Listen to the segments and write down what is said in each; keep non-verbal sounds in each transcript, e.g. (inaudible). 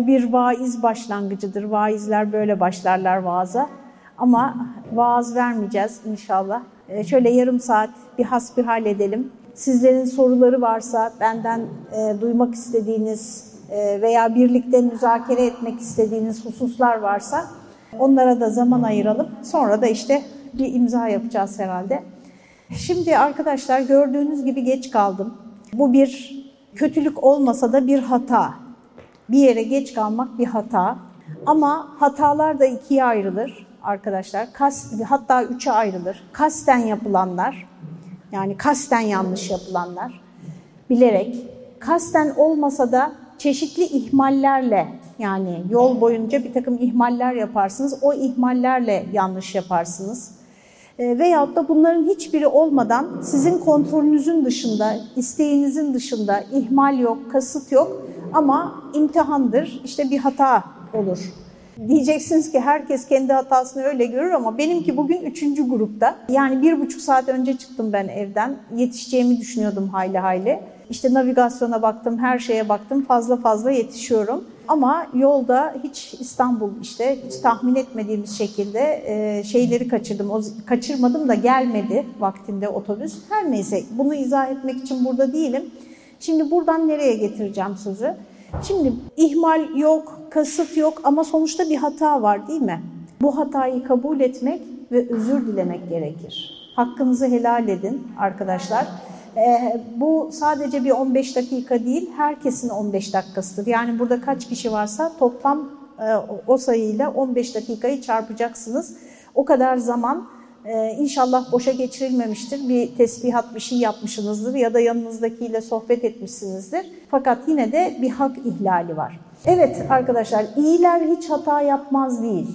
bu bir vaiz başlangıcıdır. Vaizler böyle başlarlar vaaza. Ama vaaz vermeyeceğiz inşallah. E, şöyle yarım saat bir hasbihal edelim. Sizlerin soruları varsa benden e, duymak istediğiniz e, veya birlikte müzakere etmek istediğiniz hususlar varsa onlara da zaman ayıralım. Sonra da işte bir imza yapacağız herhalde. Şimdi arkadaşlar gördüğünüz gibi geç kaldım. Bu bir kötülük olmasa da bir hata. Bir yere geç kalmak bir hata. Ama hatalar da ikiye ayrılır arkadaşlar. Kas, hatta üçe ayrılır. Kasten yapılanlar, yani kasten yanlış yapılanlar, bilerek. Kasten olmasa da çeşitli ihmallerle, yani yol boyunca bir takım ihmaller yaparsınız. O ihmallerle yanlış yaparsınız. E, veyahut da bunların hiçbiri olmadan sizin kontrolünüzün dışında, isteğinizin dışında ihmal yok, kasıt yok ama imtihandır, işte bir hata olur. Diyeceksiniz ki herkes kendi hatasını öyle görür ama benimki bugün üçüncü grupta. Yani bir buçuk saat önce çıktım ben evden. Yetişeceğimi düşünüyordum hayli hayli. İşte navigasyona baktım, her şeye baktım. Fazla fazla yetişiyorum. Ama yolda hiç İstanbul işte hiç tahmin etmediğimiz şekilde e, şeyleri kaçırdım. O, kaçırmadım da gelmedi vaktinde otobüs. Her neyse bunu izah etmek için burada değilim. Şimdi buradan nereye getireceğim sözü? Şimdi ihmal yok, kasıt yok ama sonuçta bir hata var değil mi? Bu hatayı kabul etmek ve özür dilemek gerekir. Hakkınızı helal edin arkadaşlar. Ee, bu sadece bir 15 dakika değil, herkesin 15 dakikasıdır. Yani burada kaç kişi varsa toplam e, o sayıyla 15 dakikayı çarpacaksınız. O kadar zaman e, inşallah boşa geçirilmemiştir. Bir tesbihat bir şey yapmışsınızdır ya da yanınızdakiyle sohbet etmişsinizdir. Fakat yine de bir hak ihlali var. Evet arkadaşlar, iyiler hiç hata yapmaz değil.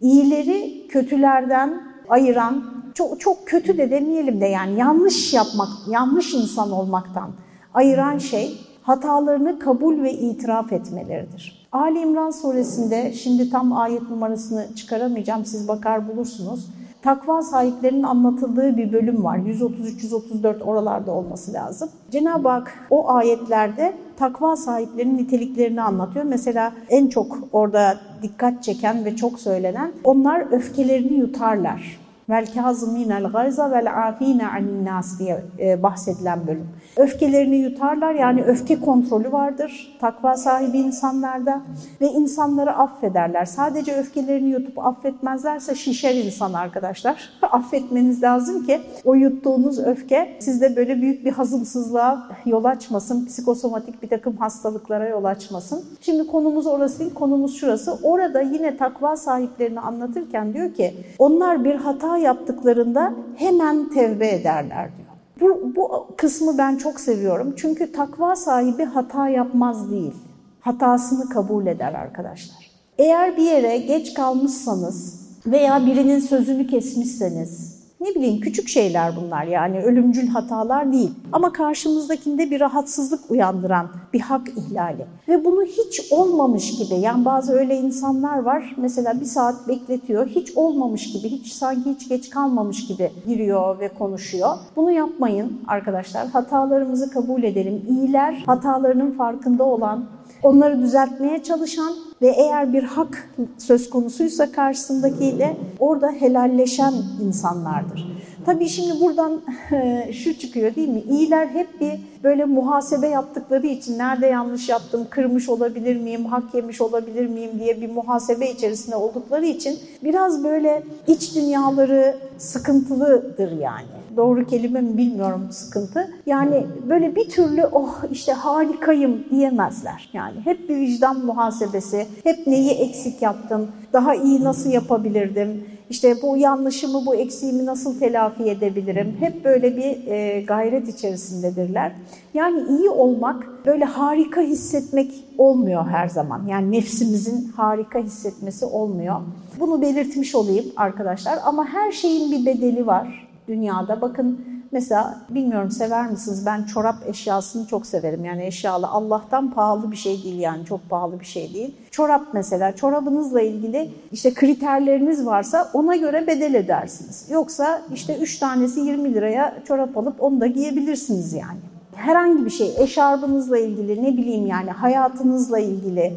İyileri kötülerden ayıran, çok, çok kötü de demeyelim de yani yanlış yapmak, yanlış insan olmaktan ayıran şey hatalarını kabul ve itiraf etmeleridir. Ali İmran suresinde şimdi tam ayet numarasını çıkaramayacağım siz bakar bulursunuz. Takva sahiplerinin anlatıldığı bir bölüm var. 133-134 oralarda olması lazım. Cenab-ı Hak o ayetlerde takva sahiplerinin niteliklerini anlatıyor. Mesela en çok orada dikkat çeken ve çok söylenen onlar öfkelerini yutarlar vel kazimînel gayza vel afîne anin nas diye e, bahsedilen bölüm. Öfkelerini yutarlar yani öfke kontrolü vardır takva sahibi insanlarda ve insanları affederler. Sadece öfkelerini yutup affetmezlerse şişer insan arkadaşlar. (laughs) Affetmeniz lazım ki o yuttuğunuz öfke sizde böyle büyük bir hazımsızlığa yol açmasın, psikosomatik bir takım hastalıklara yol açmasın. Şimdi konumuz orası değil, konumuz şurası. Orada yine takva sahiplerini anlatırken diyor ki onlar bir hata yaptıklarında hemen tevbe ederler diyor. Bu, bu kısmı ben çok seviyorum. Çünkü takva sahibi hata yapmaz değil. Hatasını kabul eder arkadaşlar. Eğer bir yere geç kalmışsanız veya birinin sözünü kesmişseniz ne bileyim küçük şeyler bunlar yani ölümcül hatalar değil. Ama karşımızdakinde bir rahatsızlık uyandıran bir hak ihlali. Ve bunu hiç olmamış gibi yani bazı öyle insanlar var mesela bir saat bekletiyor hiç olmamış gibi hiç sanki hiç geç kalmamış gibi giriyor ve konuşuyor. Bunu yapmayın arkadaşlar hatalarımızı kabul edelim. İyiler hatalarının farkında olan onları düzeltmeye çalışan ve eğer bir hak söz konusuysa karşısındakiyle orada helalleşen insanlardır. Tabii şimdi buradan (laughs) şu çıkıyor değil mi? İyiler hep bir böyle muhasebe yaptıkları için nerede yanlış yaptım, kırmış olabilir miyim, hak yemiş olabilir miyim diye bir muhasebe içerisinde oldukları için biraz böyle iç dünyaları sıkıntılıdır yani. Doğru kelime mi bilmiyorum sıkıntı. Yani böyle bir türlü oh işte harikayım diyemezler. Yani hep bir vicdan muhasebesi, hep neyi eksik yaptım, daha iyi nasıl yapabilirdim, işte bu yanlışımı, bu eksiğimi nasıl telafi edebilirim? Hep böyle bir e, gayret içerisindedirler. Yani iyi olmak böyle harika hissetmek olmuyor her zaman. Yani nefsimizin harika hissetmesi olmuyor. Bunu belirtmiş olayım arkadaşlar ama her şeyin bir bedeli var dünyada. Bakın Mesela bilmiyorum sever misiniz? Ben çorap eşyasını çok severim. Yani eşyalı Allah'tan pahalı bir şey değil yani çok pahalı bir şey değil. Çorap mesela çorabınızla ilgili işte kriterleriniz varsa ona göre bedel edersiniz. Yoksa işte 3 tanesi 20 liraya çorap alıp onu da giyebilirsiniz yani. Herhangi bir şey eşarbınızla ilgili ne bileyim yani hayatınızla ilgili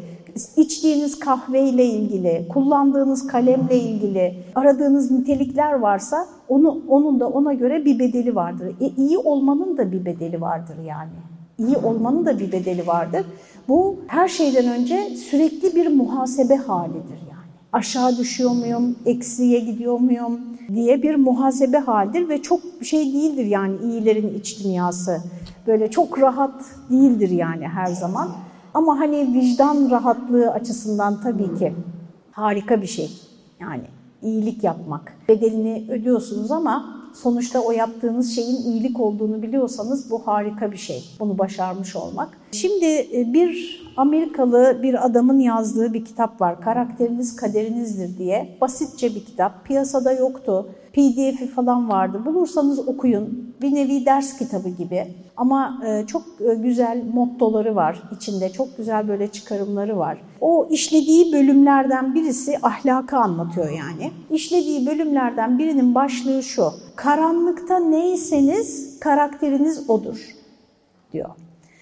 içtiğiniz kahveyle ilgili, kullandığınız kalemle ilgili aradığınız nitelikler varsa onu onun da ona göre bir bedeli vardır. E, iyi olmanın da bir bedeli vardır yani. İyi olmanın da bir bedeli vardır. Bu her şeyden önce sürekli bir muhasebe halidir yani. Aşağı düşüyor muyum, eksiye gidiyor muyum diye bir muhasebe halidir ve çok şey değildir yani iyilerin iç dünyası. Böyle çok rahat değildir yani her zaman. Ama hani vicdan rahatlığı açısından tabii ki harika bir şey. Yani iyilik yapmak. Bedelini ödüyorsunuz ama sonuçta o yaptığınız şeyin iyilik olduğunu biliyorsanız bu harika bir şey. Bunu başarmış olmak. Şimdi e, bir Amerikalı bir adamın yazdığı bir kitap var. Karakteriniz kaderinizdir diye. Basitçe bir kitap. Piyasada yoktu. PDF'i falan vardı. Bulursanız okuyun. Bir nevi ders kitabı gibi. Ama e, çok e, güzel mottoları var içinde. Çok güzel böyle çıkarımları var. O işlediği bölümlerden birisi ahlakı anlatıyor yani. İşlediği bölümlerden birinin başlığı şu. Karanlıkta neyseniz karakteriniz odur diyor.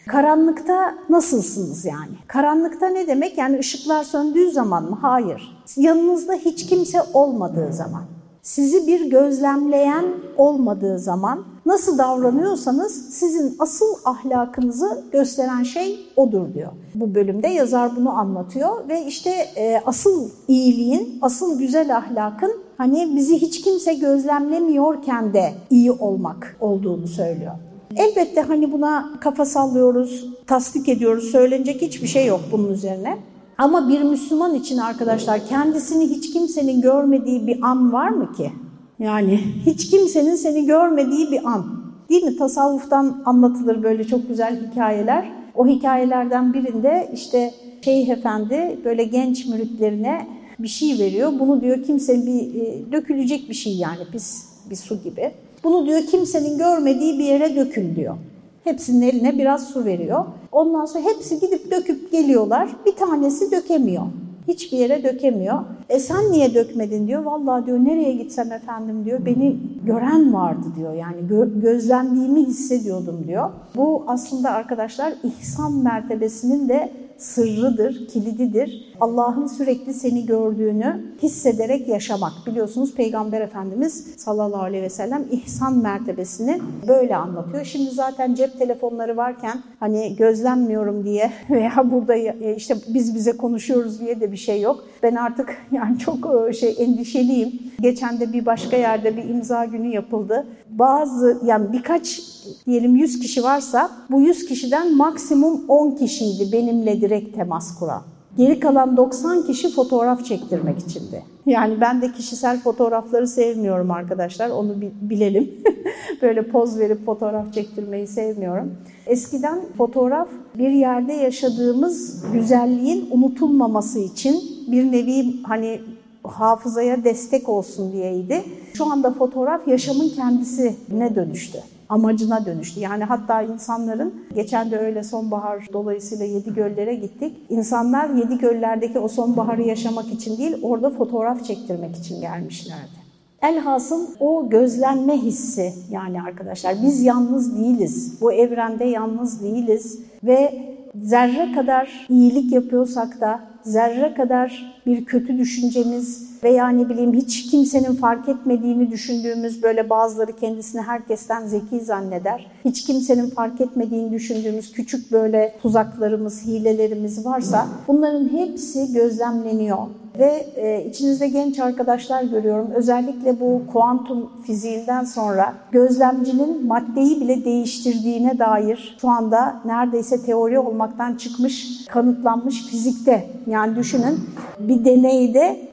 Karanlıkta nasılsınız yani? Karanlıkta ne demek? Yani ışıklar söndüğü zaman mı? Hayır. Yanınızda hiç kimse olmadığı zaman. Sizi bir gözlemleyen olmadığı zaman nasıl davranıyorsanız sizin asıl ahlakınızı gösteren şey odur diyor. Bu bölümde yazar bunu anlatıyor ve işte e, asıl iyiliğin, asıl güzel ahlakın hani bizi hiç kimse gözlemlemiyorken de iyi olmak olduğunu söylüyor. Elbette hani buna kafa sallıyoruz, tasdik ediyoruz, söylenecek hiçbir şey yok bunun üzerine. Ama bir Müslüman için arkadaşlar kendisini hiç kimsenin görmediği bir an var mı ki? Yani hiç kimsenin seni görmediği bir an. Değil mi? Tasavvuftan anlatılır böyle çok güzel hikayeler. O hikayelerden birinde işte Şeyh Efendi böyle genç müritlerine bir şey veriyor. Bunu diyor kimse bir e, dökülecek bir şey yani pis bir su gibi. Bunu diyor kimsenin görmediği bir yere dökün diyor. Hepsinin eline biraz su veriyor. Ondan sonra hepsi gidip döküp geliyorlar. Bir tanesi dökemiyor. Hiçbir yere dökemiyor. E sen niye dökmedin diyor. Vallahi diyor nereye gitsem efendim diyor. Beni gören vardı diyor. Yani gö gözlendiğimi hissediyordum diyor. Bu aslında arkadaşlar ihsan mertebesinin de sırrıdır, kilididir. Allah'ın sürekli seni gördüğünü hissederek yaşamak. Biliyorsunuz Peygamber Efendimiz sallallahu aleyhi ve sellem ihsan mertebesini böyle anlatıyor. Şimdi zaten cep telefonları varken hani gözlenmiyorum diye (laughs) veya burada işte biz bize konuşuyoruz diye de bir şey yok. Ben artık (laughs) yani çok şey endişeliyim. Geçen de bir başka yerde bir imza günü yapıldı. Bazı yani birkaç diyelim 100 kişi varsa bu 100 kişiden maksimum 10 kişiydi benimle direkt temas kuran. Geri kalan 90 kişi fotoğraf çektirmek içindi. Yani ben de kişisel fotoğrafları sevmiyorum arkadaşlar, onu bilelim. (laughs) Böyle poz verip fotoğraf çektirmeyi sevmiyorum. Eskiden fotoğraf bir yerde yaşadığımız güzelliğin unutulmaması için bir nevi hani hafızaya destek olsun diyeydi. Şu anda fotoğraf yaşamın kendisine dönüştü amacına dönüştü. Yani hatta insanların, geçen de öyle sonbahar dolayısıyla yedi göllere gittik. İnsanlar yedi göllerdeki o sonbaharı yaşamak için değil, orada fotoğraf çektirmek için gelmişlerdi. Elhasıl o gözlenme hissi yani arkadaşlar biz yalnız değiliz. Bu evrende yalnız değiliz ve zerre kadar iyilik yapıyorsak da zerre kadar bir kötü düşüncemiz veya ne bileyim hiç kimsenin fark etmediğini düşündüğümüz böyle bazıları kendisini herkesten zeki zanneder. Hiç kimsenin fark etmediğini düşündüğümüz küçük böyle tuzaklarımız, hilelerimiz varsa bunların hepsi gözlemleniyor. Ve e, içinizde genç arkadaşlar görüyorum. Özellikle bu kuantum fiziğinden sonra gözlemcinin maddeyi bile değiştirdiğine dair şu anda neredeyse teori olmaktan çıkmış, kanıtlanmış fizikte. Yani düşünün bir deneyde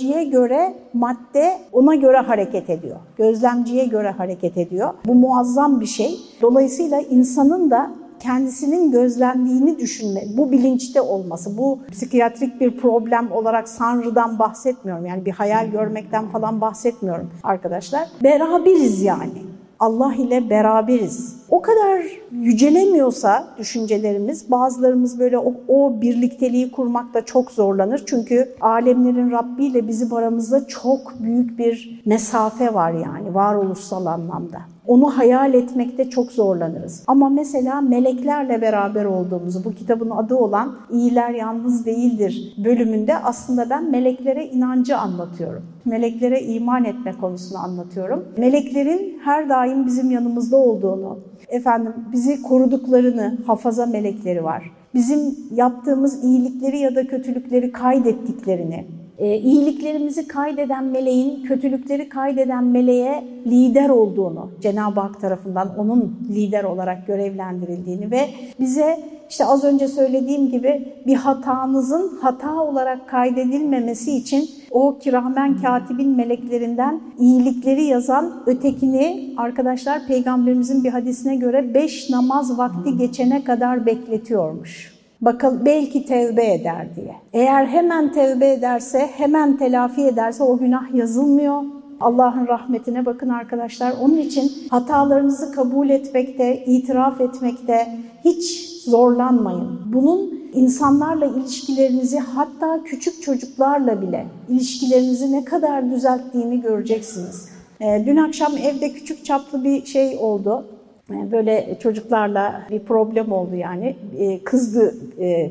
gözlemciye göre madde ona göre hareket ediyor. Gözlemciye göre hareket ediyor. Bu muazzam bir şey. Dolayısıyla insanın da kendisinin gözlendiğini düşünme, bu bilinçte olması, bu psikiyatrik bir problem olarak Sanrı'dan bahsetmiyorum. Yani bir hayal görmekten falan bahsetmiyorum arkadaşlar. Beraberiz yani. Allah ile beraberiz. O kadar yücelemiyorsa düşüncelerimiz, bazılarımız böyle o, o birlikteliği kurmakta çok zorlanır. Çünkü alemlerin Rabbi ile bizim aramızda çok büyük bir mesafe var yani varoluşsal anlamda. Onu hayal etmekte çok zorlanırız. Ama mesela meleklerle beraber olduğumuzu, bu kitabın adı olan İyiler Yalnız Değildir bölümünde aslında ben meleklere inancı anlatıyorum. Meleklere iman etme konusunu anlatıyorum. Meleklerin her daim bizim yanımızda olduğunu, efendim bizi koruduklarını, hafaza melekleri var. Bizim yaptığımız iyilikleri ya da kötülükleri kaydettiklerini, e, iyiliklerimizi kaydeden meleğin, kötülükleri kaydeden meleğe lider olduğunu, Cenab-ı Hak tarafından onun lider olarak görevlendirildiğini ve bize işte az önce söylediğim gibi bir hatanızın hata olarak kaydedilmemesi için o kiramen katibin meleklerinden iyilikleri yazan ötekini arkadaşlar peygamberimizin bir hadisine göre beş namaz vakti geçene kadar bekletiyormuş. Bakalım belki tevbe eder diye. Eğer hemen tevbe ederse, hemen telafi ederse o günah yazılmıyor. Allah'ın rahmetine bakın arkadaşlar. Onun için hatalarınızı kabul etmekte, itiraf etmekte hiç zorlanmayın. Bunun insanlarla ilişkilerinizi hatta küçük çocuklarla bile ilişkilerinizi ne kadar düzelttiğini göreceksiniz. Dün akşam evde küçük çaplı bir şey oldu. Böyle çocuklarla bir problem oldu yani. Kızdı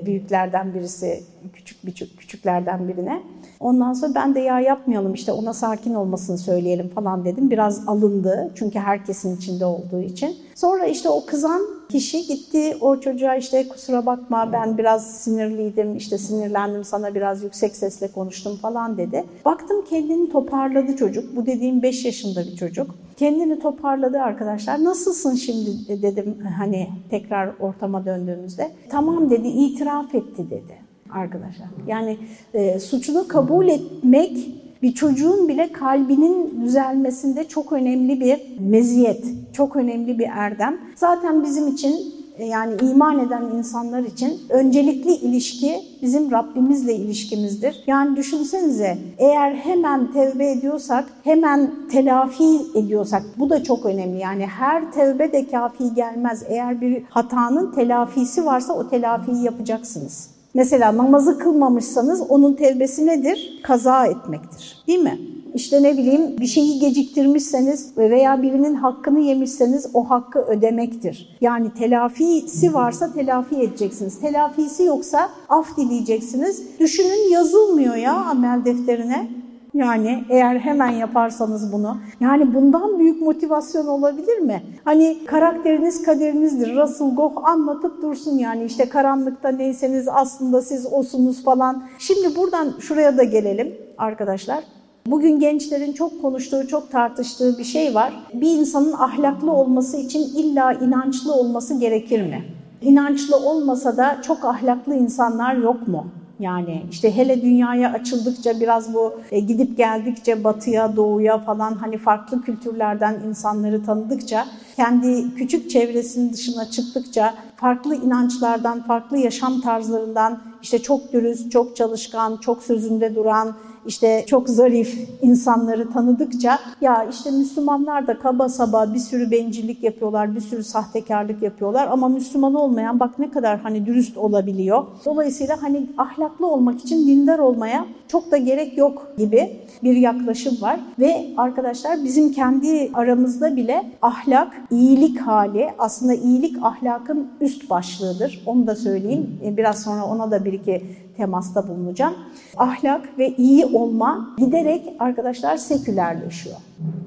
büyüklerden birisi küçük küçük küçüklerden birine. Ondan sonra ben de ya yapmayalım işte ona sakin olmasını söyleyelim falan dedim. Biraz alındı çünkü herkesin içinde olduğu için. Sonra işte o kızan kişi gitti o çocuğa işte kusura bakma ben biraz sinirliydim işte sinirlendim sana biraz yüksek sesle konuştum falan dedi. Baktım kendini toparladı çocuk. Bu dediğim 5 yaşında bir çocuk. Kendini toparladı arkadaşlar. Nasılsın şimdi dedim hani tekrar ortama döndüğümüzde. Tamam dedi itiraf etti dedi arkadaşlar. Yani e, suçunu kabul etmek bir çocuğun bile kalbinin düzelmesinde çok önemli bir meziyet, çok önemli bir erdem. Zaten bizim için yani iman eden insanlar için öncelikli ilişki bizim Rabbimizle ilişkimizdir. Yani düşünsenize eğer hemen tevbe ediyorsak, hemen telafi ediyorsak bu da çok önemli. Yani her tevbe de kafi gelmez. Eğer bir hatanın telafisi varsa o telafiyi yapacaksınız. Mesela namazı kılmamışsanız onun tevbesi nedir? Kaza etmektir. Değil mi? İşte ne bileyim bir şeyi geciktirmişseniz veya birinin hakkını yemişseniz o hakkı ödemektir. Yani telafisi varsa telafi edeceksiniz. Telafisi yoksa af dileyeceksiniz. Düşünün yazılmıyor ya amel defterine. Yani eğer hemen yaparsanız bunu. Yani bundan büyük motivasyon olabilir mi? Hani karakteriniz kaderinizdir. Russell Goh anlatıp dursun yani işte karanlıkta neyseniz aslında siz osunuz falan. Şimdi buradan şuraya da gelelim arkadaşlar. Bugün gençlerin çok konuştuğu, çok tartıştığı bir şey var. Bir insanın ahlaklı olması için illa inançlı olması gerekir mi? İnançlı olmasa da çok ahlaklı insanlar yok mu? Yani işte hele dünyaya açıldıkça biraz bu e, gidip geldikçe batıya, doğuya falan hani farklı kültürlerden insanları tanıdıkça, kendi küçük çevresinin dışına çıktıkça farklı inançlardan, farklı yaşam tarzlarından işte çok dürüst, çok çalışkan, çok sözünde duran, işte çok zarif insanları tanıdıkça ya işte Müslümanlar da kaba saba bir sürü bencillik yapıyorlar, bir sürü sahtekarlık yapıyorlar ama Müslüman olmayan bak ne kadar hani dürüst olabiliyor. Dolayısıyla hani ahlaklı olmak için dindar olmaya çok da gerek yok gibi bir yaklaşım var ve arkadaşlar bizim kendi aramızda bile ahlak, iyilik hali aslında iyilik ahlakın üst başlığıdır. Onu da söyleyeyim. Biraz sonra ona da bir iki temasta bulunacağım. Ahlak ve iyi olma giderek arkadaşlar sekülerleşiyor.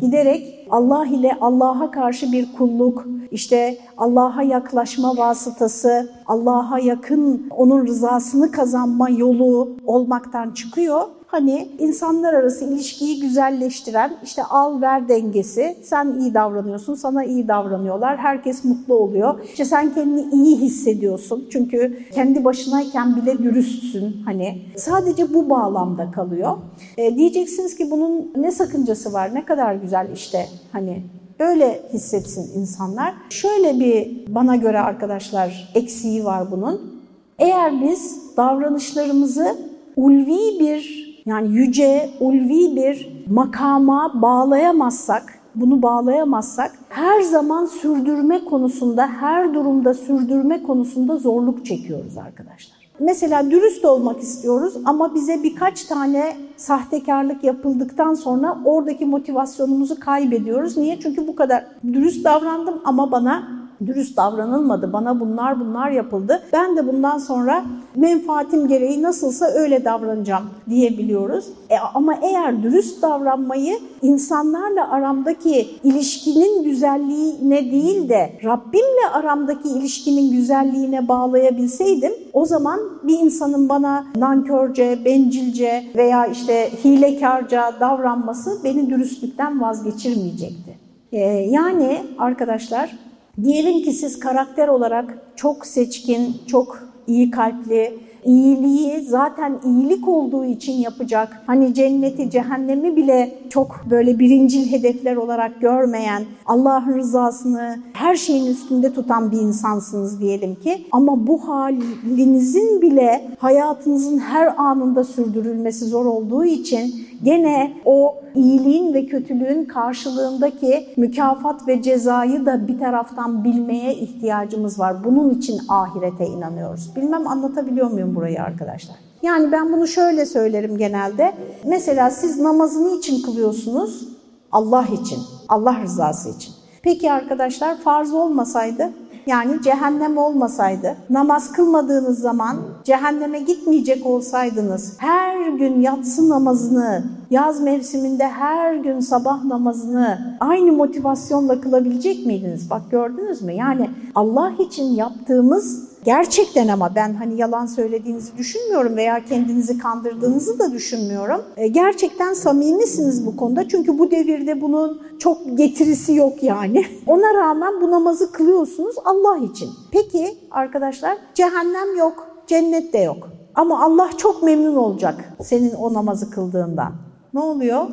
Giderek Allah ile Allah'a karşı bir kulluk, işte Allah'a yaklaşma vasıtası, Allah'a yakın onun rızasını kazanma yolu olmaktan çıkıyor hani insanlar arası ilişkiyi güzelleştiren işte al ver dengesi. Sen iyi davranıyorsun, sana iyi davranıyorlar. Herkes mutlu oluyor. İşte sen kendini iyi hissediyorsun. Çünkü kendi başınayken bile dürüstsün hani. Sadece bu bağlamda kalıyor. E, diyeceksiniz ki bunun ne sakıncası var? Ne kadar güzel işte hani Öyle hissetsin insanlar. Şöyle bir bana göre arkadaşlar eksiği var bunun. Eğer biz davranışlarımızı ulvi bir yani yüce, ulvi bir makama bağlayamazsak, bunu bağlayamazsak her zaman sürdürme konusunda, her durumda sürdürme konusunda zorluk çekiyoruz arkadaşlar. Mesela dürüst olmak istiyoruz ama bize birkaç tane sahtekarlık yapıldıktan sonra oradaki motivasyonumuzu kaybediyoruz. Niye? Çünkü bu kadar dürüst davrandım ama bana dürüst davranılmadı. Bana bunlar bunlar yapıldı. Ben de bundan sonra menfaatim gereği nasılsa öyle davranacağım diyebiliyoruz. E, ama eğer dürüst davranmayı insanlarla aramdaki ilişkinin güzelliğine değil de Rabbimle aramdaki ilişkinin güzelliğine bağlayabilseydim o zaman bir insanın bana nankörce, bencilce veya işte hilekarca davranması beni dürüstlükten vazgeçirmeyecekti. Ee, yani arkadaşlar Diyelim ki siz karakter olarak çok seçkin, çok iyi kalpli, iyiliği zaten iyilik olduğu için yapacak. Hani cenneti, cehennemi bile çok böyle birincil hedefler olarak görmeyen, Allah'ın rızasını her şeyin üstünde tutan bir insansınız diyelim ki. Ama bu halinizin bile hayatınızın her anında sürdürülmesi zor olduğu için gene o iyiliğin ve kötülüğün karşılığındaki mükafat ve cezayı da bir taraftan bilmeye ihtiyacımız var. Bunun için ahirete inanıyoruz. Bilmem anlatabiliyor muyum burayı arkadaşlar? Yani ben bunu şöyle söylerim genelde. Mesela siz namazını için kılıyorsunuz? Allah için, Allah rızası için. Peki arkadaşlar farz olmasaydı yani cehennem olmasaydı, namaz kılmadığınız zaman cehenneme gitmeyecek olsaydınız, her gün yatsı namazını, yaz mevsiminde her gün sabah namazını aynı motivasyonla kılabilecek miydiniz? Bak gördünüz mü? Yani Allah için yaptığımız Gerçekten ama ben hani yalan söylediğinizi düşünmüyorum veya kendinizi kandırdığınızı da düşünmüyorum. E, gerçekten samimisiniz bu konuda çünkü bu devirde bunun çok getirisi yok yani. (laughs) Ona rağmen bu namazı kılıyorsunuz Allah için. Peki arkadaşlar cehennem yok, cennet de yok. Ama Allah çok memnun olacak senin o namazı kıldığından. Ne oluyor?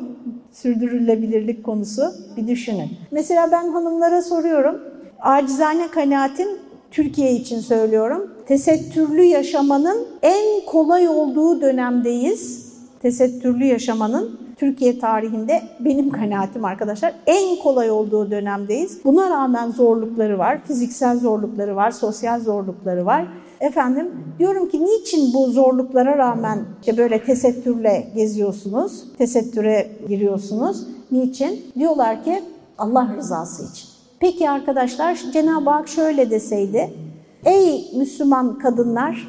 Sürdürülebilirlik konusu bir düşünün. Mesela ben hanımlara soruyorum. Acizane kanaatim Türkiye için söylüyorum. Tesettürlü yaşamanın en kolay olduğu dönemdeyiz. Tesettürlü yaşamanın Türkiye tarihinde benim kanaatim arkadaşlar en kolay olduğu dönemdeyiz. Buna rağmen zorlukları var, fiziksel zorlukları var, sosyal zorlukları var. Efendim diyorum ki niçin bu zorluklara rağmen işte böyle tesettürle geziyorsunuz, tesettüre giriyorsunuz? Niçin? Diyorlar ki Allah rızası için. Peki arkadaşlar Cenab-ı Hak şöyle deseydi, ey Müslüman kadınlar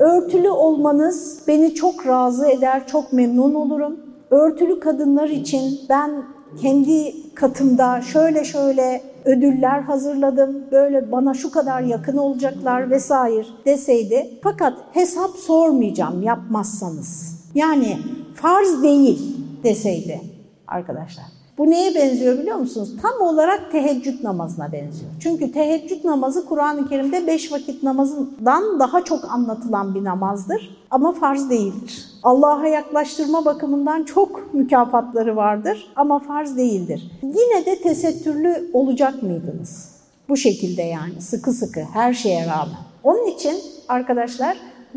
örtülü olmanız beni çok razı eder, çok memnun olurum. Örtülü kadınlar için ben kendi katımda şöyle şöyle ödüller hazırladım, böyle bana şu kadar yakın olacaklar vesaire deseydi. Fakat hesap sormayacağım yapmazsanız. Yani farz değil deseydi arkadaşlar. Bu neye benziyor biliyor musunuz? Tam olarak teheccüd namazına benziyor. Çünkü teheccüd namazı Kur'an-ı Kerim'de beş vakit namazından daha çok anlatılan bir namazdır. Ama farz değildir. Allah'a yaklaştırma bakımından çok mükafatları vardır ama farz değildir. Yine de tesettürlü olacak mıydınız? Bu şekilde yani sıkı sıkı her şeye rağmen. Onun için arkadaşlar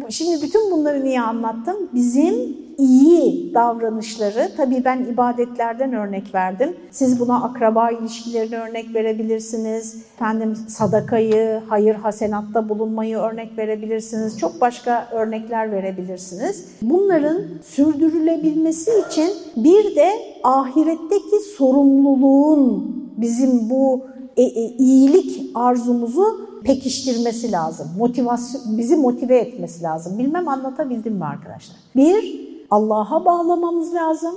şimdi bütün bunları niye anlattım? Bizim iyi davranışları, tabii ben ibadetlerden örnek verdim. Siz buna akraba ilişkilerini örnek verebilirsiniz. Efendim sadakayı, hayır hasenatta bulunmayı örnek verebilirsiniz. Çok başka örnekler verebilirsiniz. Bunların sürdürülebilmesi için bir de ahiretteki sorumluluğun bizim bu e, e, iyilik arzumuzu pekiştirmesi lazım. Motivasyon, bizi motive etmesi lazım. Bilmem anlatabildim mi arkadaşlar? Bir, Allah'a bağlamamız lazım.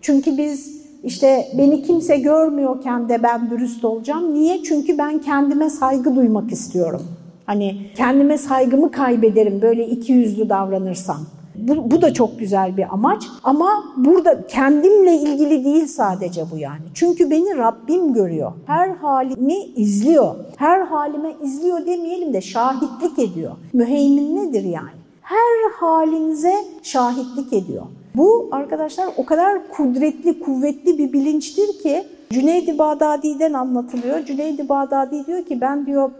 Çünkü biz işte beni kimse görmüyorken de ben dürüst olacağım. Niye? Çünkü ben kendime saygı duymak istiyorum. Hani kendime saygımı kaybederim böyle iki yüzlü davranırsam. Bu, bu da çok güzel bir amaç ama burada kendimle ilgili değil sadece bu yani. Çünkü beni Rabbim görüyor. Her halimi izliyor. Her halime izliyor demeyelim de şahitlik ediyor. Müheymin nedir yani? Her halinize şahitlik ediyor. Bu arkadaşlar o kadar kudretli, kuvvetli bir bilinçtir ki Cüneyd-i Bağdadi'den anlatılıyor. Cüneyd-i Bağdadi diyor ki ben diyor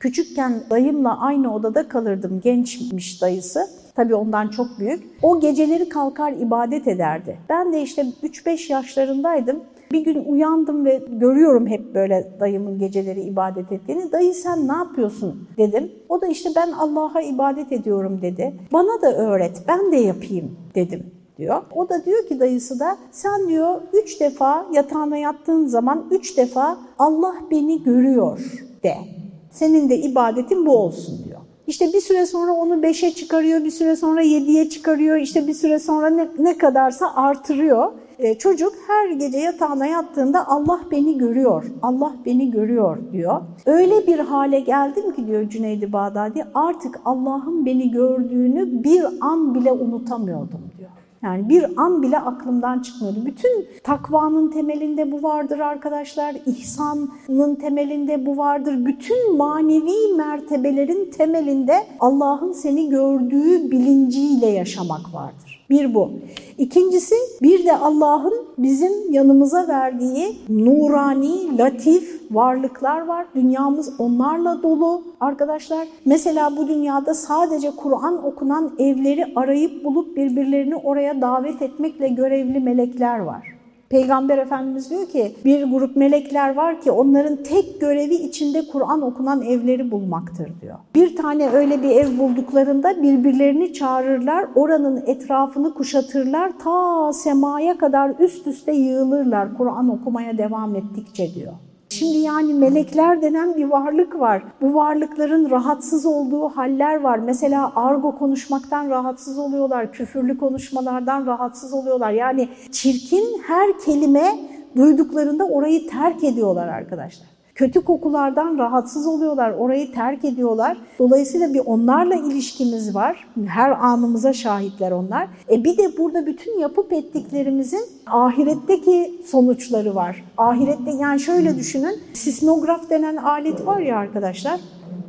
küçükken dayımla aynı odada kalırdım. Gençmiş dayısı. Tabii ondan çok büyük. O geceleri kalkar ibadet ederdi. Ben de işte 3-5 yaşlarındaydım. Bir gün uyandım ve görüyorum hep böyle dayımın geceleri ibadet ettiğini. Dayı sen ne yapıyorsun dedim. O da işte ben Allah'a ibadet ediyorum dedi. Bana da öğret ben de yapayım dedim diyor. O da diyor ki dayısı da sen diyor üç defa yatağına yattığın zaman üç defa Allah beni görüyor de. Senin de ibadetin bu olsun diyor. İşte bir süre sonra onu beşe çıkarıyor, bir süre sonra yediye çıkarıyor, işte bir süre sonra ne, ne kadarsa artırıyor. Ee, çocuk her gece yatağına yattığında Allah beni görüyor, Allah beni görüyor diyor. Öyle bir hale geldim ki diyor Cüneydi Bağdadi artık Allah'ın beni gördüğünü bir an bile unutamıyordum diyor. Yani bir an bile aklımdan çıkmıyordu. Bütün takvanın temelinde bu vardır arkadaşlar. İhsanın temelinde bu vardır. Bütün manevi mertebelerin temelinde Allah'ın seni gördüğü bilinciyle yaşamak vardır. Bir bu. İkincisi bir de Allah'ın bizim yanımıza verdiği nurani, latif varlıklar var. Dünyamız onlarla dolu arkadaşlar. Mesela bu dünyada sadece Kur'an okunan evleri arayıp bulup birbirlerini oraya davet etmekle görevli melekler var. Peygamber Efendimiz diyor ki bir grup melekler var ki onların tek görevi içinde Kur'an okunan evleri bulmaktır diyor. Bir tane öyle bir ev bulduklarında birbirlerini çağırırlar, oranın etrafını kuşatırlar, ta semaya kadar üst üste yığılırlar Kur'an okumaya devam ettikçe diyor. Şimdi yani melekler denen bir varlık var. Bu varlıkların rahatsız olduğu haller var. Mesela argo konuşmaktan rahatsız oluyorlar, küfürlü konuşmalardan rahatsız oluyorlar. Yani çirkin her kelime duyduklarında orayı terk ediyorlar arkadaşlar. Kötü kokulardan rahatsız oluyorlar, orayı terk ediyorlar. Dolayısıyla bir onlarla ilişkimiz var. Her anımıza şahitler onlar. E bir de burada bütün yapıp ettiklerimizin ahiretteki sonuçları var. Ahirette yani şöyle düşünün, sismograf denen alet var ya arkadaşlar.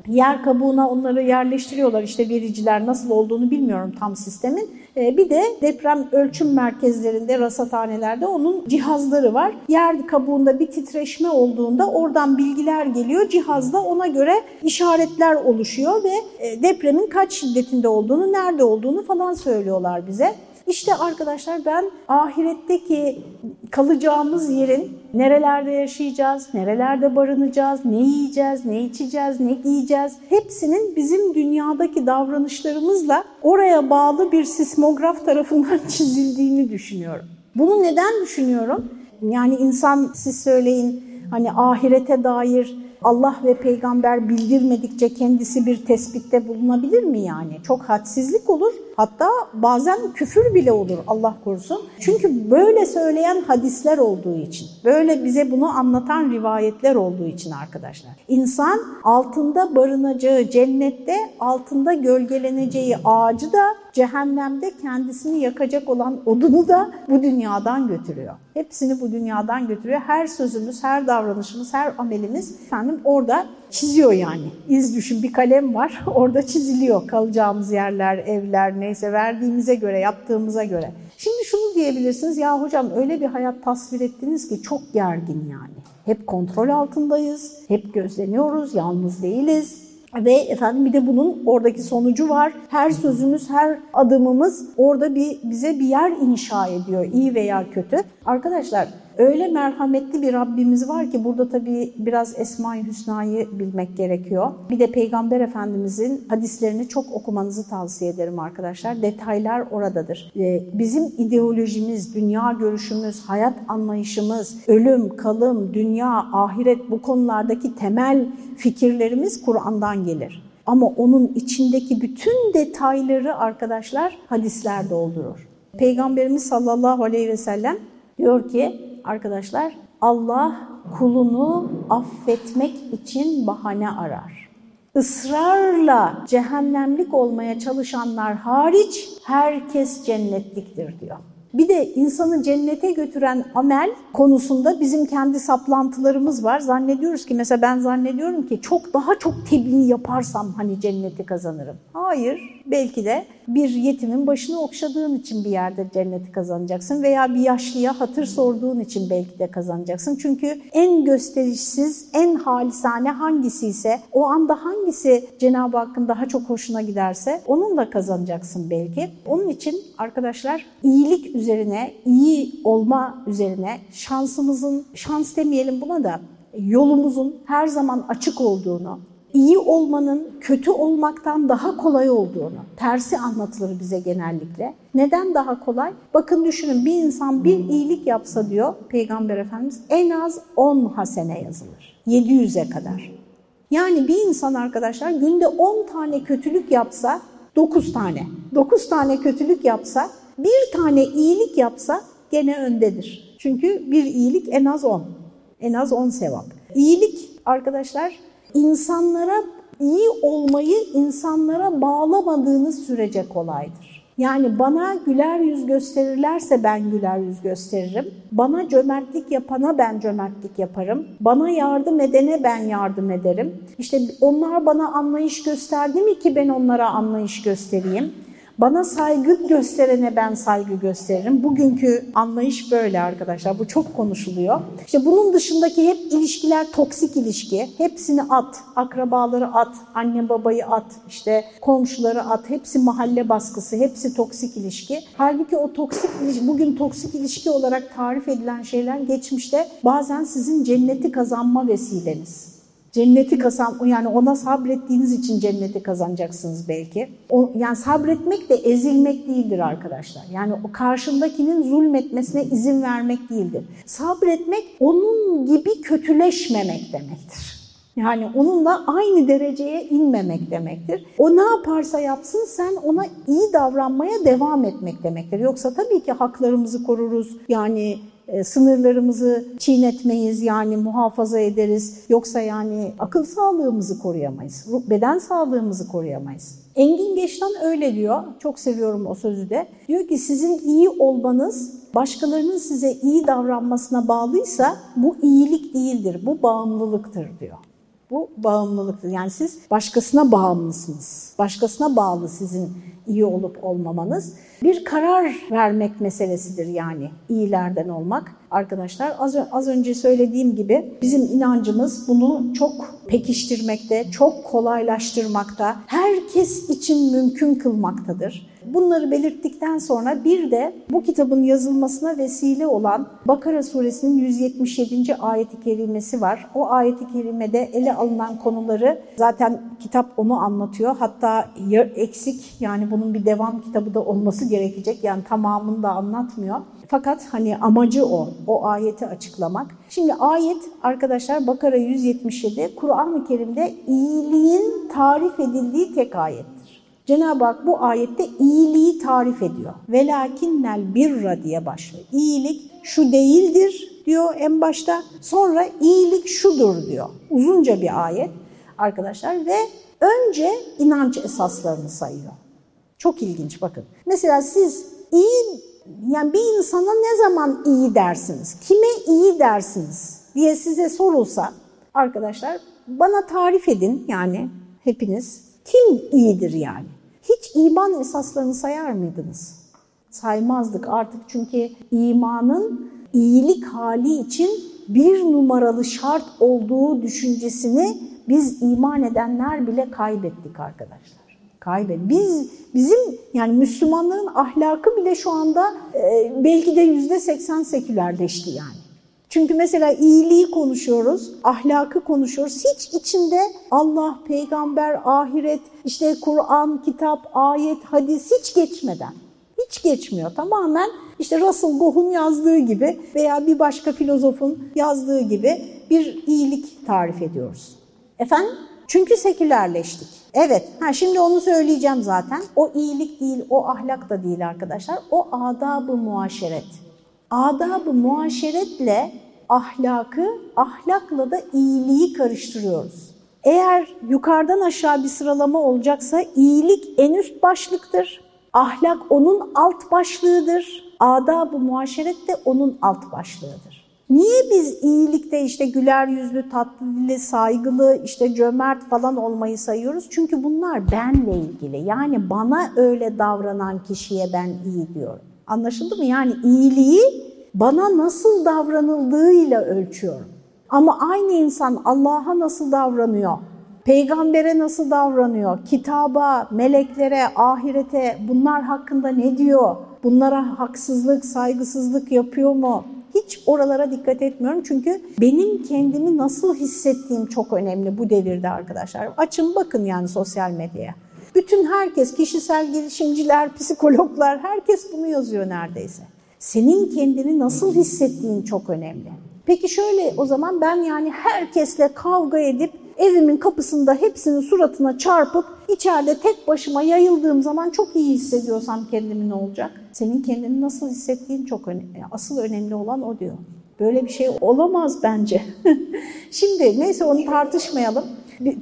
Yer kabuğuna onları yerleştiriyorlar. İşte vericiler nasıl olduğunu bilmiyorum tam sistemin. Bir de deprem ölçüm merkezlerinde, rasathanelerde onun cihazları var. Yer kabuğunda bir titreşme olduğunda oradan bilgiler geliyor. Cihazda ona göre işaretler oluşuyor ve depremin kaç şiddetinde olduğunu, nerede olduğunu falan söylüyorlar bize. İşte arkadaşlar ben ahiretteki kalacağımız yerin nerelerde yaşayacağız, nerelerde barınacağız, ne yiyeceğiz, ne içeceğiz, ne giyeceğiz hepsinin bizim dünyadaki davranışlarımızla oraya bağlı bir sismograf tarafından (laughs) çizildiğini düşünüyorum. Bunu neden düşünüyorum? Yani insan siz söyleyin hani ahirete dair Allah ve peygamber bildirmedikçe kendisi bir tespitte bulunabilir mi yani? Çok hadsizlik olur. Hatta bazen küfür bile olur Allah korusun. Çünkü böyle söyleyen hadisler olduğu için, böyle bize bunu anlatan rivayetler olduğu için arkadaşlar. İnsan altında barınacağı cennette, altında gölgeleneceği ağacı da cehennemde kendisini yakacak olan odunu da bu dünyadan götürüyor. Hepsini bu dünyadan götürüyor. Her sözümüz, her davranışımız, her amelimiz efendim orada çiziyor yani. İz düşün bir kalem var (laughs) orada çiziliyor kalacağımız yerler, evler neyse verdiğimize göre, yaptığımıza göre. Şimdi şunu diyebilirsiniz ya hocam öyle bir hayat tasvir ettiniz ki çok gergin yani. Hep kontrol altındayız, hep gözleniyoruz, yalnız değiliz. Ve efendim bir de bunun oradaki sonucu var. Her sözümüz, her adımımız orada bir bize bir yer inşa ediyor iyi veya kötü. Arkadaşlar öyle merhametli bir Rabbimiz var ki burada tabii biraz Esma-i Hüsna'yı bilmek gerekiyor. Bir de Peygamber Efendimizin hadislerini çok okumanızı tavsiye ederim arkadaşlar. Detaylar oradadır. Bizim ideolojimiz, dünya görüşümüz, hayat anlayışımız, ölüm, kalım, dünya, ahiret bu konulardaki temel fikirlerimiz Kur'an'dan gelir. Ama onun içindeki bütün detayları arkadaşlar hadisler doldurur. Peygamberimiz sallallahu aleyhi ve sellem diyor ki arkadaşlar Allah kulunu affetmek için bahane arar. Israrla cehennemlik olmaya çalışanlar hariç herkes cennetliktir diyor. Bir de insanı cennete götüren amel konusunda bizim kendi saplantılarımız var. Zannediyoruz ki mesela ben zannediyorum ki çok daha çok tebliğ yaparsam hani cenneti kazanırım. Hayır, belki de bir yetimin başını okşadığın için bir yerde cenneti kazanacaksın veya bir yaşlıya hatır sorduğun için belki de kazanacaksın. Çünkü en gösterişsiz, en halisane hangisi ise, o anda hangisi Cenab-ı Hakk'ın daha çok hoşuna giderse onunla kazanacaksın belki. Onun için arkadaşlar iyilik üzerine, iyi olma üzerine şansımızın, şans demeyelim buna da yolumuzun her zaman açık olduğunu, iyi olmanın kötü olmaktan daha kolay olduğunu, tersi anlatılır bize genellikle. Neden daha kolay? Bakın düşünün bir insan bir iyilik yapsa diyor Peygamber Efendimiz en az 10 hasene yazılır. 700'e kadar. Yani bir insan arkadaşlar günde 10 tane kötülük yapsa 9 tane, 9 tane kötülük yapsa bir tane iyilik yapsa gene öndedir. Çünkü bir iyilik en az 10. En az 10 sevap. İyilik arkadaşlar insanlara iyi olmayı insanlara bağlamadığınız sürece kolaydır. Yani bana güler yüz gösterirlerse ben güler yüz gösteririm. Bana cömertlik yapana ben cömertlik yaparım. Bana yardım edene ben yardım ederim. İşte onlar bana anlayış gösterdi mi ki ben onlara anlayış göstereyim. Bana saygı gösterene ben saygı gösteririm. Bugünkü anlayış böyle arkadaşlar. Bu çok konuşuluyor. İşte bunun dışındaki hep ilişkiler toksik ilişki. Hepsini at. Akrabaları at. Anne babayı at. işte komşuları at. Hepsi mahalle baskısı. Hepsi toksik ilişki. Halbuki o toksik ilişki, bugün toksik ilişki olarak tarif edilen şeyler geçmişte bazen sizin cenneti kazanma vesileniz. Cenneti kazan, yani ona sabrettiğiniz için cenneti kazanacaksınız belki. O, yani sabretmek de ezilmek değildir arkadaşlar. Yani o karşındakinin zulmetmesine izin vermek değildir. Sabretmek onun gibi kötüleşmemek demektir. Yani onunla aynı dereceye inmemek demektir. O ne yaparsa yapsın sen ona iyi davranmaya devam etmek demektir. Yoksa tabii ki haklarımızı koruruz. Yani sınırlarımızı çiğnetmeyiz yani muhafaza ederiz. Yoksa yani akıl sağlığımızı koruyamayız, beden sağlığımızı koruyamayız. Engin Geçtan öyle diyor, çok seviyorum o sözü de. Diyor ki sizin iyi olmanız başkalarının size iyi davranmasına bağlıysa bu iyilik değildir, bu bağımlılıktır diyor. Bu bağımlılıktır. Yani siz başkasına bağımlısınız. Başkasına bağlı sizin iyi olup olmamanız. Bir karar vermek meselesidir yani iyilerden olmak. Arkadaşlar az, az önce söylediğim gibi bizim inancımız bunu çok pekiştirmekte, çok kolaylaştırmakta, herkes için mümkün kılmaktadır. Bunları belirttikten sonra bir de bu kitabın yazılmasına vesile olan Bakara suresinin 177. ayeti kerimesi var. O ayeti kerimede ele alınan konuları zaten kitap onu anlatıyor. Hatta eksik yani bunun bir devam kitabı da olması gerekecek. Yani tamamını da anlatmıyor. Fakat hani amacı o, o ayeti açıklamak. Şimdi ayet arkadaşlar Bakara 177 Kur'an-ı Kerim'de iyiliğin tarif edildiği tek ayettir. Cenab-ı Hak bu ayette iyiliği tarif ediyor. Velakinnel birra diye başlıyor. İyilik şu değildir diyor en başta. Sonra iyilik şudur diyor. Uzunca bir ayet arkadaşlar ve önce inanç esaslarını sayıyor. Çok ilginç bakın. Mesela siz iyi yani bir insana ne zaman iyi dersiniz? Kime iyi dersiniz diye size sorulsa arkadaşlar bana tarif edin yani hepiniz kim iyidir yani? Hiç iman esaslarını sayar mıydınız? Saymazdık artık çünkü imanın iyilik hali için bir numaralı şart olduğu düşüncesini biz iman edenler bile kaybettik arkadaşlar kaybet. Biz bizim yani Müslümanların ahlakı bile şu anda e, belki de yüzde seksen sekülerleşti yani. Çünkü mesela iyiliği konuşuyoruz, ahlakı konuşuyoruz. Hiç içinde Allah, peygamber, ahiret, işte Kur'an, kitap, ayet, hadis hiç geçmeden. Hiç geçmiyor. Tamamen işte Russell Goh'un yazdığı gibi veya bir başka filozofun yazdığı gibi bir iyilik tarif ediyoruz. Efendim? Çünkü sekülerleştik. Evet, ha şimdi onu söyleyeceğim zaten. O iyilik değil, o ahlak da değil arkadaşlar. O adab-ı muaşeret. Adab-ı muaşeretle ahlakı, ahlakla da iyiliği karıştırıyoruz. Eğer yukarıdan aşağı bir sıralama olacaksa iyilik en üst başlıktır. Ahlak onun alt başlığıdır. Adab-ı muaşeret de onun alt başlığıdır. Niye biz iyilikte işte güler yüzlü, tatlı dilli, saygılı, işte cömert falan olmayı sayıyoruz? Çünkü bunlar benle ilgili. Yani bana öyle davranan kişiye ben iyi diyorum. Anlaşıldı mı? Yani iyiliği bana nasıl davranıldığıyla ölçüyorum. Ama aynı insan Allah'a nasıl davranıyor? Peygambere nasıl davranıyor? Kitaba, meleklere, ahirete bunlar hakkında ne diyor? Bunlara haksızlık, saygısızlık yapıyor mu? Hiç oralara dikkat etmiyorum çünkü benim kendimi nasıl hissettiğim çok önemli bu devirde arkadaşlar. Açın bakın yani sosyal medyaya. Bütün herkes, kişisel gelişimciler, psikologlar, herkes bunu yazıyor neredeyse. Senin kendini nasıl hissettiğin çok önemli. Peki şöyle o zaman ben yani herkesle kavga edip evimin kapısında hepsinin suratına çarpıp içeride tek başıma yayıldığım zaman çok iyi hissediyorsam kendimi ne olacak? Senin kendini nasıl hissettiğin çok önemli. Asıl önemli olan o diyor. Böyle bir şey olamaz bence. (laughs) Şimdi neyse onu tartışmayalım.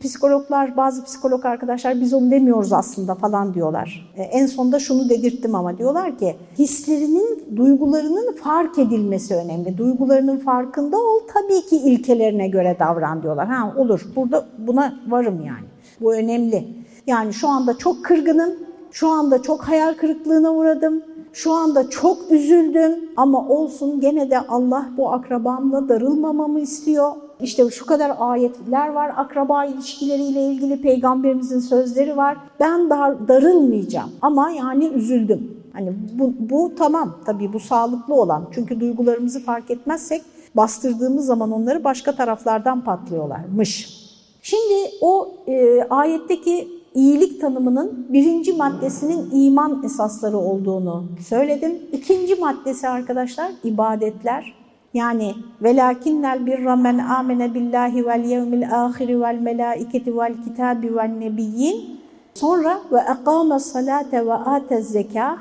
Psikologlar, bazı psikolog arkadaşlar biz onu demiyoruz aslında falan diyorlar. E, en sonunda şunu dedirttim ama diyorlar ki hislerinin, duygularının fark edilmesi önemli. Duygularının farkında ol, tabii ki ilkelerine göre davran diyorlar. Ha olur, burada buna varım yani. Bu önemli. Yani şu anda çok kırgınım, şu anda çok hayal kırıklığına uğradım, şu anda çok üzüldüm ama olsun gene de Allah bu akrabamla darılmamamı istiyor. İşte şu kadar ayetler var, akraba ilişkileriyle ilgili peygamberimizin sözleri var. Ben dar, darılmayacağım ama yani üzüldüm. Hani bu, bu tamam tabii bu sağlıklı olan. Çünkü duygularımızı fark etmezsek bastırdığımız zaman onları başka taraflardan patlıyorlarmış. Şimdi o e, ayetteki iyilik tanımının birinci maddesinin iman esasları olduğunu söyledim. İkinci maddesi arkadaşlar ibadetler. Yani velakinnel birra men amene billahi vel yevmil ahiri vel melaiketi vel kitabi vel nebiyyin. Sonra ve ekame salate ve atez zeka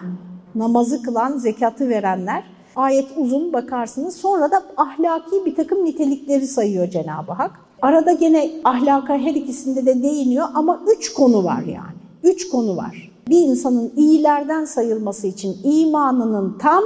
namazı kılan, zekatı verenler. Ayet uzun bakarsınız. Sonra da ahlaki bir takım nitelikleri sayıyor Cenab-ı Hak. Arada gene ahlaka her ikisinde de değiniyor ama üç konu var yani. Üç konu var. Bir insanın iyilerden sayılması için imanının tam,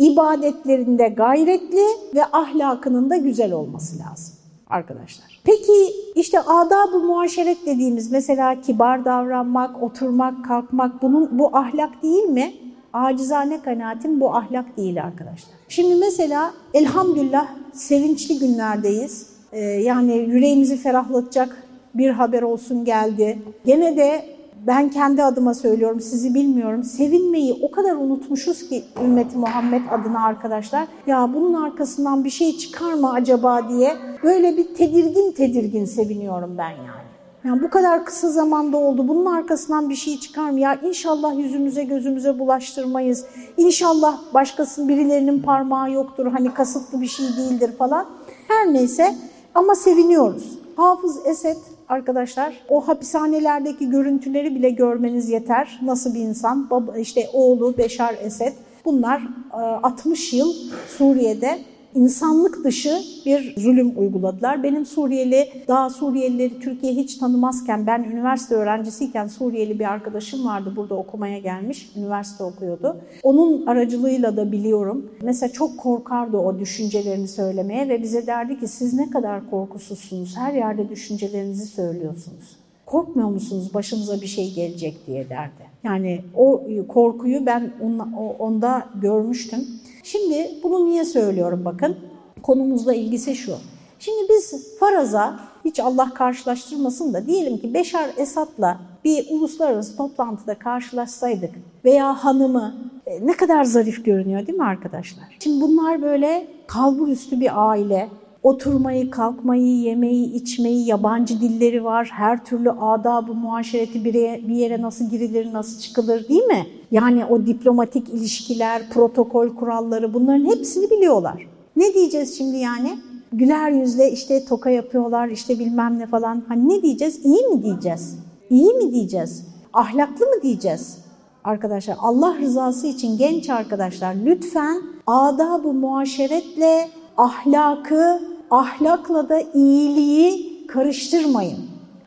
ibadetlerinde gayretli ve ahlakının da güzel olması lazım arkadaşlar. Peki işte adab-ı muaşeret dediğimiz mesela kibar davranmak, oturmak, kalkmak bunun bu ahlak değil mi? Acizane kanaatim bu ahlak değil arkadaşlar. Şimdi mesela elhamdülillah sevinçli günlerdeyiz. Ee, yani yüreğimizi ferahlatacak bir haber olsun geldi. Gene de ben kendi adıma söylüyorum, sizi bilmiyorum. Sevinmeyi o kadar unutmuşuz ki ümmeti Muhammed adına arkadaşlar. Ya bunun arkasından bir şey çıkar mı acaba diye böyle bir tedirgin tedirgin seviniyorum ben yani. Yani bu kadar kısa zamanda oldu. Bunun arkasından bir şey çıkar mı? Ya inşallah yüzümüze gözümüze bulaştırmayız. İnşallah başkasının birilerinin parmağı yoktur. Hani kasıtlı bir şey değildir falan. Her neyse ama seviniyoruz. Hafız Esed arkadaşlar o hapishanelerdeki görüntüleri bile görmeniz yeter. Nasıl bir insan? Baba, işte oğlu Beşar Esed. Bunlar 60 yıl Suriye'de insanlık dışı bir zulüm uyguladılar. Benim Suriyeli, daha Suriyelileri Türkiye hiç tanımazken ben üniversite öğrencisiyken Suriyeli bir arkadaşım vardı burada okumaya gelmiş, üniversite okuyordu. Onun aracılığıyla da biliyorum. Mesela çok korkardı o düşüncelerini söylemeye ve bize derdi ki siz ne kadar korkusuzsunuz, her yerde düşüncelerinizi söylüyorsunuz. Korkmuyor musunuz başımıza bir şey gelecek diye derdi. Yani o korkuyu ben onda görmüştüm. Şimdi bunu niye söylüyorum bakın. Konumuzla ilgisi şu. Şimdi biz faraza hiç Allah karşılaştırmasın da diyelim ki Beşar Esad'la bir uluslararası toplantıda karşılaşsaydık veya hanımı e, ne kadar zarif görünüyor değil mi arkadaşlar? Şimdi bunlar böyle kalbur üstü bir aile, oturmayı, kalkmayı, yemeği, içmeyi, yabancı dilleri var. Her türlü adab-ı muaşereti bir yere, nasıl girilir, nasıl çıkılır değil mi? Yani o diplomatik ilişkiler, protokol kuralları bunların hepsini biliyorlar. Ne diyeceğiz şimdi yani? Güler yüzle işte toka yapıyorlar, işte bilmem ne falan. Hani ne diyeceğiz? İyi mi diyeceğiz? İyi mi diyeceğiz? Ahlaklı mı diyeceğiz? Arkadaşlar Allah rızası için genç arkadaşlar lütfen adab-ı muaşeretle ahlakı, ahlakla da iyiliği karıştırmayın.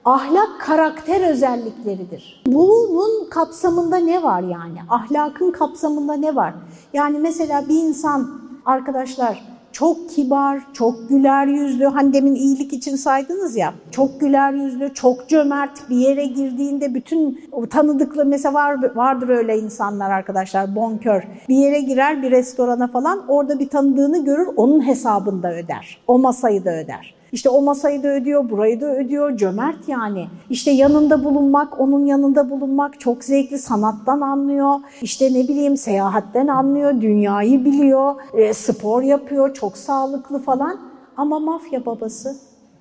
Ahlak karakter özellikleridir. Bunun kapsamında ne var yani? Ahlakın kapsamında ne var? Yani mesela bir insan arkadaşlar çok kibar, çok güler yüzlü, hani demin iyilik için saydınız ya, çok güler yüzlü, çok cömert bir yere girdiğinde bütün tanıdıkları mesela var, vardır öyle insanlar arkadaşlar, bonkör. Bir yere girer bir restorana falan, orada bir tanıdığını görür, onun hesabında öder, o masayı da öder. İşte o masayı da ödüyor, burayı da ödüyor, cömert yani. İşte yanında bulunmak, onun yanında bulunmak çok zevkli, sanattan anlıyor. İşte ne bileyim seyahatten anlıyor, dünyayı biliyor, e, spor yapıyor, çok sağlıklı falan. Ama mafya babası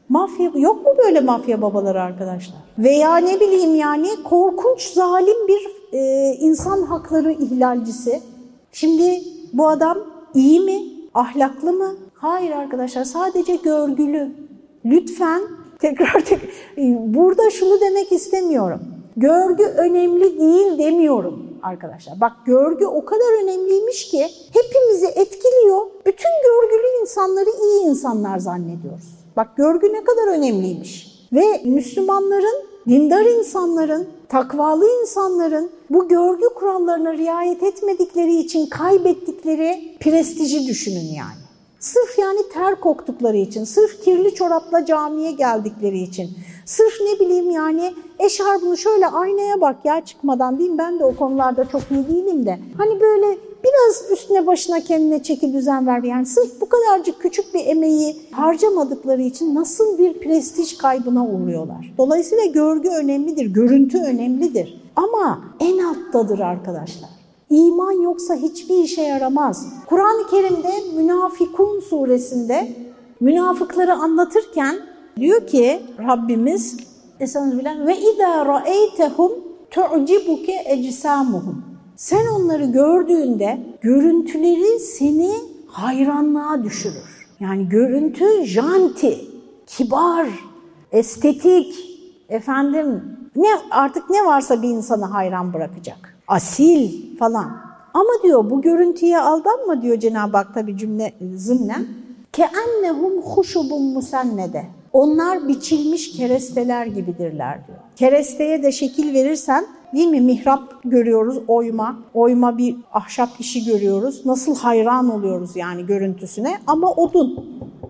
Mafya yok mu böyle mafya babaları arkadaşlar? Veya ne bileyim yani korkunç zalim bir e, insan hakları ihlalcisi. Şimdi bu adam iyi mi? Ahlaklı mı? Hayır arkadaşlar sadece görgülü. Lütfen tekrar tekrar burada şunu demek istemiyorum. Görgü önemli değil demiyorum arkadaşlar. Bak görgü o kadar önemliymiş ki hepimizi etkiliyor. Bütün görgülü insanları iyi insanlar zannediyoruz. Bak görgü ne kadar önemliymiş. Ve Müslümanların, dindar insanların, takvalı insanların bu görgü kurallarına riayet etmedikleri için kaybettikleri prestiji düşünün yani. Sırf yani ter koktukları için, sırf kirli çorapla camiye geldikleri için, sırf ne bileyim yani eşarbını şöyle aynaya bak ya çıkmadan diyeyim ben de o konularda çok iyi değilim de. Hani böyle biraz üstüne başına kendine çeki düzen ver. Yani sırf bu kadarcık küçük bir emeği harcamadıkları için nasıl bir prestij kaybına uğruyorlar. Dolayısıyla görgü önemlidir, görüntü önemlidir. Ama en alttadır arkadaşlar. İman yoksa hiçbir işe yaramaz. Kur'an-ı Kerim'de Münafikun suresinde münafıkları anlatırken diyor ki Rabbimiz Estağfirullah ve izâ ra'eytehum tu'cibuke ecsamuhum. Sen onları gördüğünde görüntüleri seni hayranlığa düşürür. Yani görüntü janti, kibar, estetik, efendim ne artık ne varsa bir insanı hayran bırakacak. Asil falan. Ama diyor bu görüntüye aldanma diyor Cenab-ı Hak tabi cümle zımnen. Ke ennehum huşubun musennede. Onlar biçilmiş keresteler gibidirler diyor. Keresteye de şekil verirsen değil mi mihrap görüyoruz oyma. Oyma bir ahşap işi görüyoruz. Nasıl hayran oluyoruz yani görüntüsüne ama odun.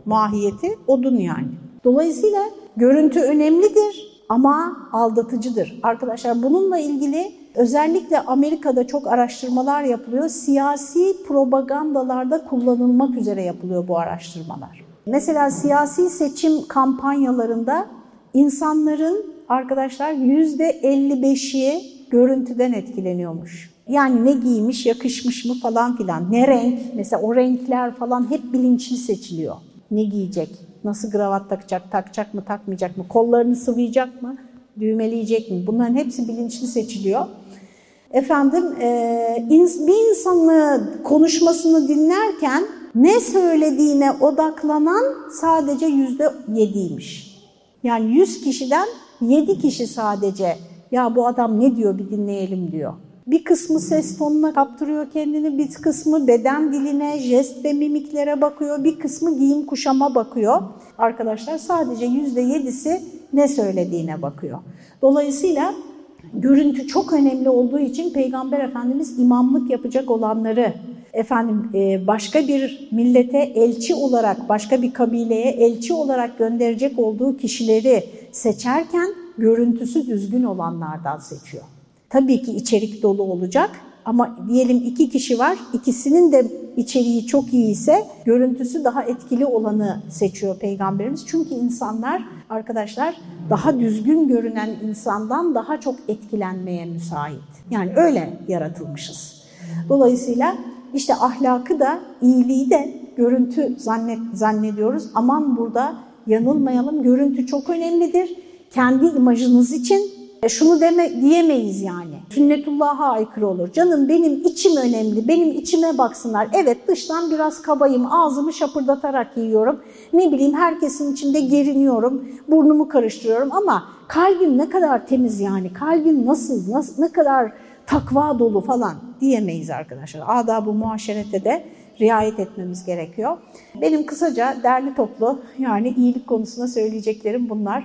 Mahiyeti odun yani. Dolayısıyla görüntü önemlidir ama aldatıcıdır. Arkadaşlar bununla ilgili özellikle Amerika'da çok araştırmalar yapılıyor. Siyasi propagandalarda kullanılmak üzere yapılıyor bu araştırmalar. Mesela siyasi seçim kampanyalarında insanların arkadaşlar %55'i görüntüden etkileniyormuş. Yani ne giymiş, yakışmış mı falan filan, ne renk, mesela o renkler falan hep bilinçli seçiliyor. Ne giyecek, nasıl kravat takacak, takacak mı, takmayacak mı, kollarını sıvayacak mı, düğmeleyecek mi? Bunların hepsi bilinçli seçiliyor. Efendim, e, bir insanın konuşmasını dinlerken ne söylediğine odaklanan sadece yüzde yediymiş. Yani yüz kişiden yedi kişi sadece ya bu adam ne diyor bir dinleyelim diyor. Bir kısmı ses tonuna kaptırıyor kendini, bir kısmı beden diline, jest ve mimiklere bakıyor, bir kısmı giyim kuşama bakıyor. Arkadaşlar sadece yüzde yedisi ne söylediğine bakıyor. Dolayısıyla görüntü çok önemli olduğu için Peygamber Efendimiz imamlık yapacak olanları efendim e, başka bir millete elçi olarak, başka bir kabileye elçi olarak gönderecek olduğu kişileri seçerken görüntüsü düzgün olanlardan seçiyor. Tabii ki içerik dolu olacak ama diyelim iki kişi var, ikisinin de içeriği çok iyi ise görüntüsü daha etkili olanı seçiyor Peygamberimiz. Çünkü insanlar arkadaşlar daha düzgün görünen insandan daha çok etkilenmeye müsait. Yani öyle yaratılmışız. Dolayısıyla işte ahlakı da, iyiliği de görüntü zannet, zannediyoruz. Aman burada yanılmayalım, görüntü çok önemlidir. Kendi imajınız için e, şunu deme, diyemeyiz yani. Sünnetullah'a aykırı olur. Canım benim içim önemli, benim içime baksınlar. Evet dıştan biraz kabayım, ağzımı şapırdatarak yiyorum. Ne bileyim herkesin içinde geriniyorum, burnumu karıştırıyorum ama kalbim ne kadar temiz yani. Kalbim nasıl, nasıl ne kadar takva dolu falan diyemeyiz arkadaşlar. Adab-ı muaşerete de riayet etmemiz gerekiyor. Benim kısaca derli toplu yani iyilik konusunda söyleyeceklerim bunlar.